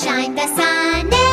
shine. The sun